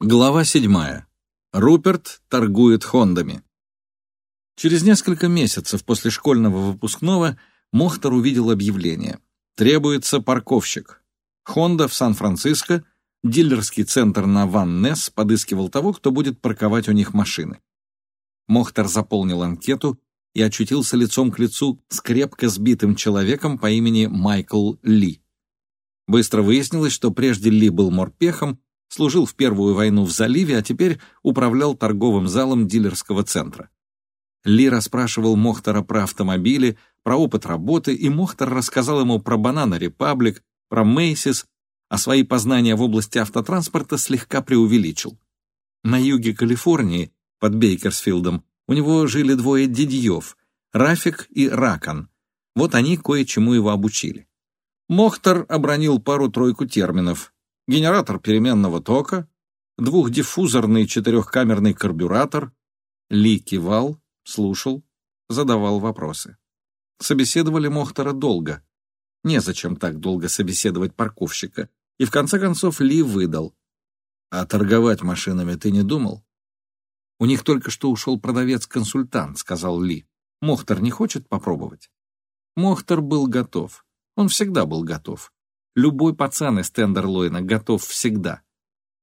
Глава седьмая. Руперт торгует Хондами. Через несколько месяцев после школьного выпускного Мохтар увидел объявление. Требуется парковщик. Хонда в Сан-Франциско, дилерский центр на Ван Несс подыскивал того, кто будет парковать у них машины. Мохтар заполнил анкету и очутился лицом к лицу с крепко сбитым человеком по имени Майкл Ли. Быстро выяснилось, что прежде Ли был морпехом, служил в Первую войну в заливе, а теперь управлял торговым залом дилерского центра. Ли расспрашивал Мохтара про автомобили, про опыт работы, и Мохтар рассказал ему про Банана Репаблик, про Мейсис, а свои познания в области автотранспорта слегка преувеличил. На юге Калифорнии, под Бейкерсфилдом, у него жили двое дядьев — Рафик и Ракан. Вот они кое-чему его обучили. Мохтар обронил пару-тройку терминов, генератор переменного тока, двухдиффузорный четырехкамерный карбюратор. Ли кивал, слушал, задавал вопросы. Собеседовали Мохтара долго. Незачем так долго собеседовать парковщика. И в конце концов Ли выдал. «А торговать машинами ты не думал?» «У них только что ушел продавец-консультант», — сказал Ли. «Мохтар не хочет попробовать?» Мохтар был готов. Он всегда был готов. Любой пацан из Тендерлойна готов всегда.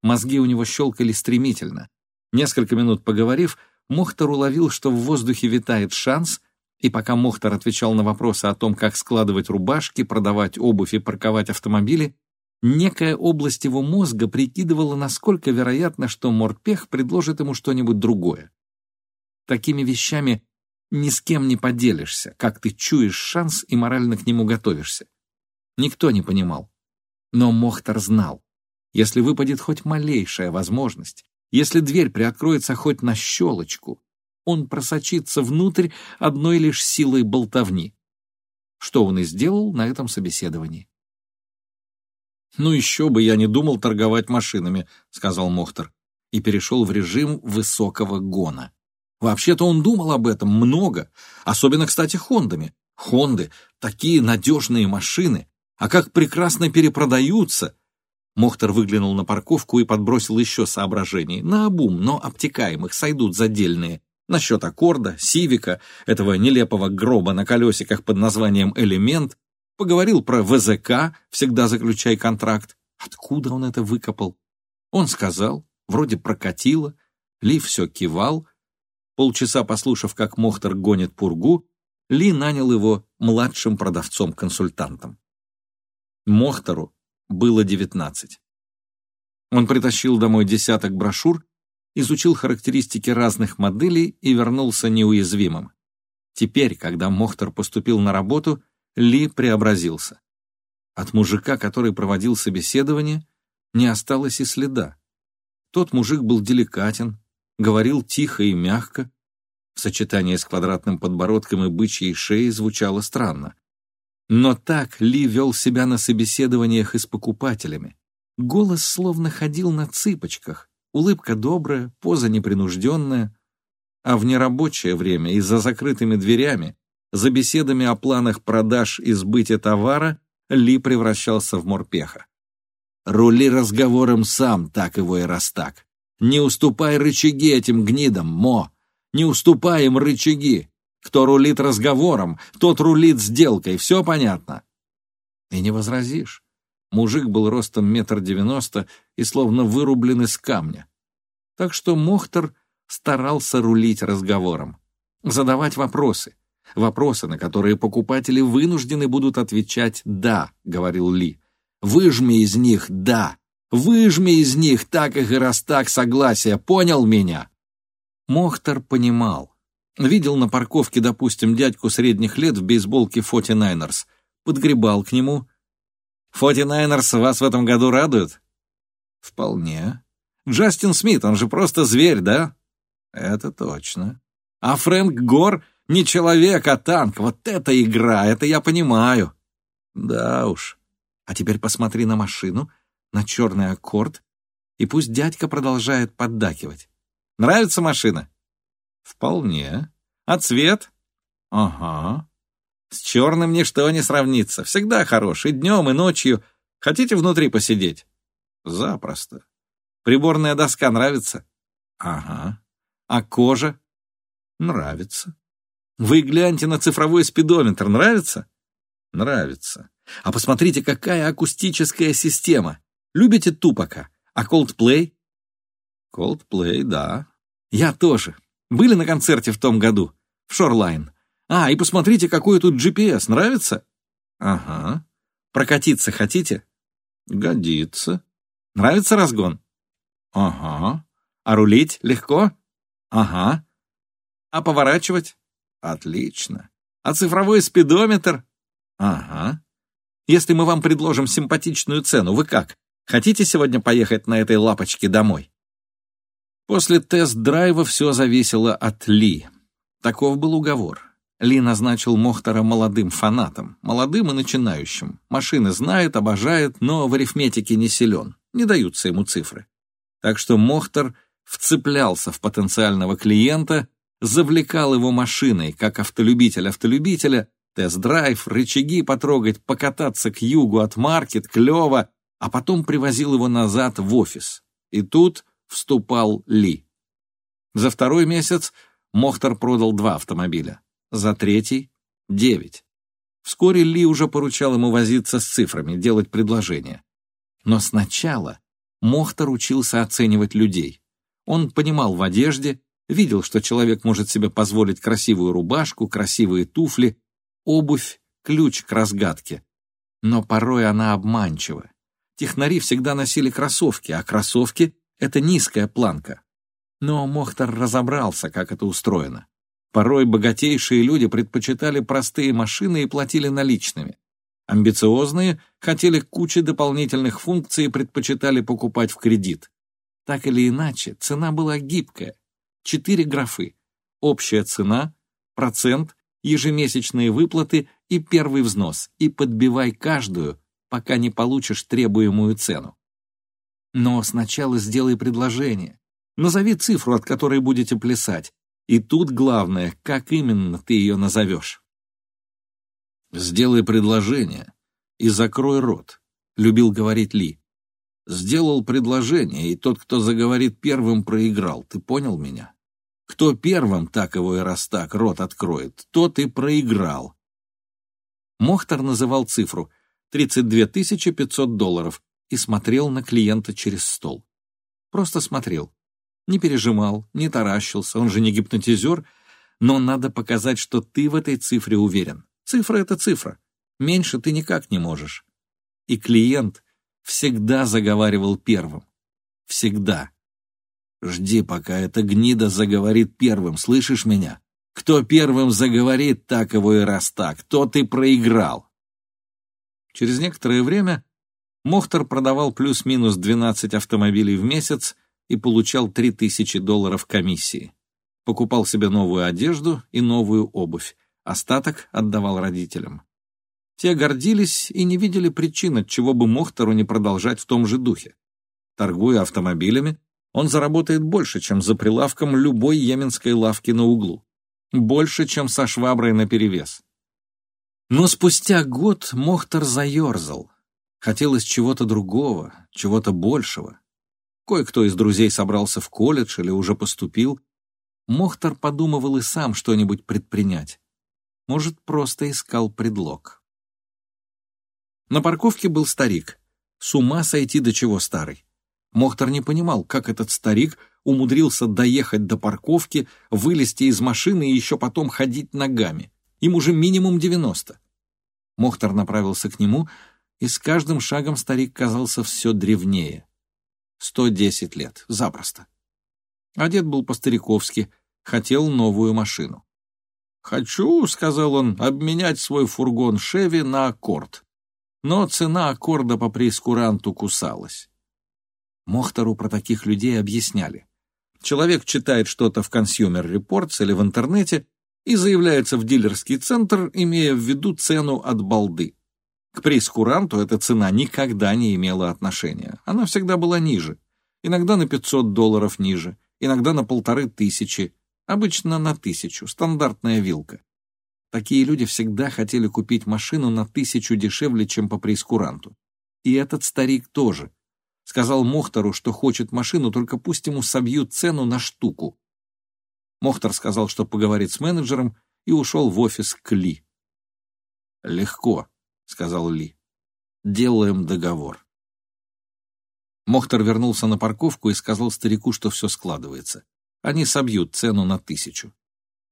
Мозги у него щелкали стремительно. Несколько минут поговорив, Мохтар уловил, что в воздухе витает шанс, и пока Мохтар отвечал на вопросы о том, как складывать рубашки, продавать обувь и парковать автомобили, некая область его мозга прикидывала, насколько вероятно, что Морпех предложит ему что-нибудь другое. Такими вещами ни с кем не поделишься, как ты чуешь шанс и морально к нему готовишься. Никто не понимал. Но Мохтар знал. Если выпадет хоть малейшая возможность, если дверь приоткроется хоть на щелочку, он просочится внутрь одной лишь силой болтовни. Что он и сделал на этом собеседовании. «Ну еще бы я не думал торговать машинами», — сказал Мохтар, и перешел в режим высокого гона. Вообще-то он думал об этом много, особенно, кстати, Хондами. Хонды — такие надежные машины, а как прекрасно перепродаются!» Мохтар выглянул на парковку и подбросил еще соображений. На обум, но обтекаемых, сойдут задельные. Насчет аккорда, сивика, этого нелепого гроба на колесиках под названием «Элемент», поговорил про ВЗК, всегда заключай контракт. Откуда он это выкопал? Он сказал, вроде прокатило, Ли все кивал. Полчаса послушав, как Мохтар гонит пургу, Ли нанял его младшим продавцом-консультантом. Мохтору было девятнадцать. Он притащил домой десяток брошюр, изучил характеристики разных моделей и вернулся неуязвимым. Теперь, когда Мохтар поступил на работу, Ли преобразился. От мужика, который проводил собеседование, не осталось и следа. Тот мужик был деликатен, говорил тихо и мягко. В сочетании с квадратным подбородком и бычьей шеей звучало странно. Но так Ли вел себя на собеседованиях и с покупателями. Голос словно ходил на цыпочках, улыбка добрая, поза непринужденная. А в нерабочее время и за закрытыми дверями, за беседами о планах продаж и сбытия товара, Ли превращался в морпеха. «Рули разговором сам, так его и раз так. Не уступай рычаги этим гнидам, Мо! Не уступай им рычаги! Кто рулит разговором, тот рулит сделкой, все понятно. И не возразишь. Мужик был ростом метр девяносто и словно вырублен из камня. Так что Мохтар старался рулить разговором, задавать вопросы. Вопросы, на которые покупатели вынуждены будут отвечать «да», — говорил Ли. «Выжми из них «да». Выжми из них так и раз так согласие, понял меня?» Мохтар понимал. Видел на парковке, допустим, дядьку средних лет в бейсболке Фоти Найнерс. Подгребал к нему. Фоти Найнерс вас в этом году радует? Вполне. Джастин Смит, он же просто зверь, да? Это точно. А Фрэнк Гор не человек, а танк. Вот это игра, это я понимаю. Да уж. А теперь посмотри на машину, на черный аккорд, и пусть дядька продолжает поддакивать. Нравится машина? Вполне. А цвет? Ага. С черным ничто не сравнится. Всегда хорош. И днем, и ночью. Хотите внутри посидеть? Запросто. Приборная доска нравится? Ага. А кожа? Нравится. Вы гляньте на цифровой спидометр, нравится? Нравится. А посмотрите, какая акустическая система. Любите Тупака? А Coldplay? Coldplay, да. Я тоже. Были на концерте в том году. В Шорлайн. А, и посмотрите, какой тут GPS. Нравится? Ага. Прокатиться хотите? Годится. Нравится разгон? Ага. А рулить легко? Ага. А поворачивать? Отлично. А цифровой спидометр? Ага. Если мы вам предложим симпатичную цену, вы как? Хотите сегодня поехать на этой лапочке домой? После тест-драйва все зависело от Ли. Таков был уговор. Ли назначил Мохтара молодым фанатом, молодым и начинающим. Машины знает, обожает, но в арифметике не силен, не даются ему цифры. Так что Мохтар вцеплялся в потенциального клиента, завлекал его машиной, как автолюбитель автолюбителя, тест-драйв, рычаги потрогать, покататься к югу от маркет, клево, а потом привозил его назад в офис. И тут вступал Ли. За второй месяц Мохтар продал два автомобиля, за третий — девять. Вскоре Ли уже поручал ему возиться с цифрами, делать предложения. Но сначала Мохтар учился оценивать людей. Он понимал в одежде, видел, что человек может себе позволить красивую рубашку, красивые туфли, обувь — ключ к разгадке. Но порой она обманчива. Технари всегда носили кроссовки, а кроссовки — это низкая планка. Но Мохтар разобрался, как это устроено. Порой богатейшие люди предпочитали простые машины и платили наличными. Амбициозные хотели кучи дополнительных функций и предпочитали покупать в кредит. Так или иначе, цена была гибкая. Четыре графы. Общая цена, процент, ежемесячные выплаты и первый взнос. И подбивай каждую, пока не получишь требуемую цену. Но сначала сделай предложение. Назови цифру, от которой будете плясать. И тут главное, как именно ты ее назовешь. «Сделай предложение и закрой рот», — любил говорить Ли. «Сделал предложение, и тот, кто заговорит первым, проиграл. Ты понял меня? Кто первым, так его и раз так, рот откроет, тот и проиграл». Мохтар называл цифру — 32 500 долларов и смотрел на клиента через стол. Просто смотрел. Не пережимал, не таращился, он же не гипнотизер, но надо показать, что ты в этой цифре уверен. Цифра — это цифра. Меньше ты никак не можешь. И клиент всегда заговаривал первым. Всегда. Жди, пока эта гнида заговорит первым, слышишь меня? Кто первым заговорит, так его и раз так, тот и проиграл. Через некоторое время Мохтар продавал плюс-минус 12 автомобилей в месяц и получал 3000 долларов комиссии. Покупал себе новую одежду и новую обувь, остаток отдавал родителям. Те гордились и не видели причин, чего бы Мохтару не продолжать в том же духе. Торгуя автомобилями, он заработает больше, чем за прилавком любой йеменской лавки на углу. Больше, чем со шваброй наперевес. Но спустя год Мохтар заерзал. Хотелось чего-то другого, чего-то большего. Кое-кто из друзей собрался в колледж или уже поступил. Мохтар подумывал и сам что-нибудь предпринять. Может, просто искал предлог. На парковке был старик. С ума сойти до чего старый. Мохтар не понимал, как этот старик умудрился доехать до парковки, вылезти из машины и еще потом ходить ногами. Им уже минимум девяносто. Мохтар направился к нему, и с каждым шагом старик казался все древнее. Сто десять лет, запросто. Одет был по-стариковски, хотел новую машину. «Хочу», — сказал он, — «обменять свой фургон Шеви на аккорд». Но цена аккорда по прескуранту кусалась. Мохтару про таких людей объясняли. Человек читает что-то в Consumer Reports или в интернете и заявляется в дилерский центр, имея в виду цену от балды. К прейскуранту эта цена никогда не имела отношения. Она всегда была ниже. Иногда на 500 долларов ниже, иногда на полторы тысячи, обычно на тысячу, стандартная вилка. Такие люди всегда хотели купить машину на тысячу дешевле, чем по прейскуранту. И этот старик тоже. Сказал Мохтору, что хочет машину, только пусть ему собьют цену на штуку. Мохтар сказал, что поговорит с менеджером, и ушел в офис к Ли. «Легко», — сказал Ли. «Делаем договор». Мохтар вернулся на парковку и сказал старику, что все складывается. Они собьют цену на тысячу.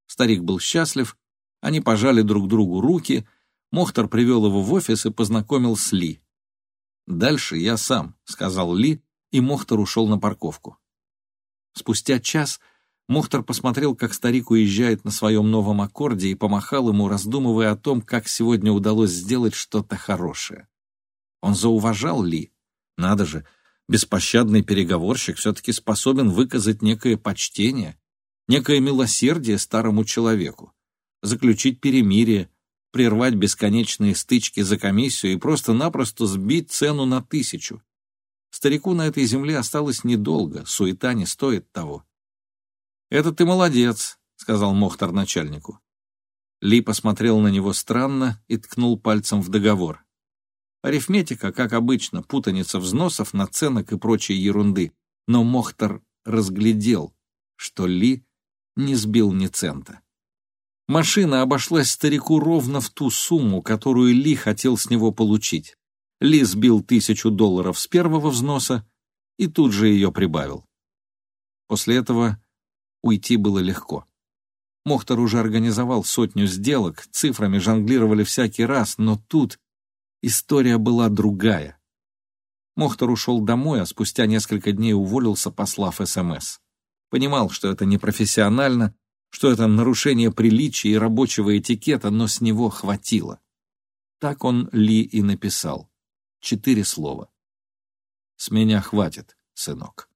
Старик был счастлив, они пожали друг другу руки, Мохтар привел его в офис и познакомил с Ли. «Дальше я сам», — сказал Ли, и Мохтар ушел на парковку. Спустя час Мохтар посмотрел, как старик уезжает на своем новом аккорде и помахал ему, раздумывая о том, как сегодня удалось сделать что-то хорошее. Он зауважал Ли. Надо же, беспощадный переговорщик все-таки способен выказать некое почтение, некое милосердие старому человеку, заключить перемирие, прервать бесконечные стычки за комиссию и просто-напросто сбить цену на тысячу. Старику на этой земле осталось недолго, суета не стоит того. «Это ты молодец», — сказал Мохтар начальнику. Ли посмотрел на него странно и ткнул пальцем в договор. Арифметика, как обычно, путаница взносов, наценок и прочей ерунды. Но Мохтар разглядел, что Ли не сбил ни цента. Машина обошлась старику ровно в ту сумму, которую Ли хотел с него получить. Ли сбил тысячу долларов с первого взноса и тут же ее прибавил. После этого Уйти было легко. Мохтар уже организовал сотню сделок, цифрами жонглировали всякий раз, но тут история была другая. Мохтар ушел домой, а спустя несколько дней уволился, послав СМС. Понимал, что это непрофессионально, что это нарушение приличия и рабочего этикета, но с него хватило. Так он Ли и написал. Четыре слова. «С меня хватит, сынок».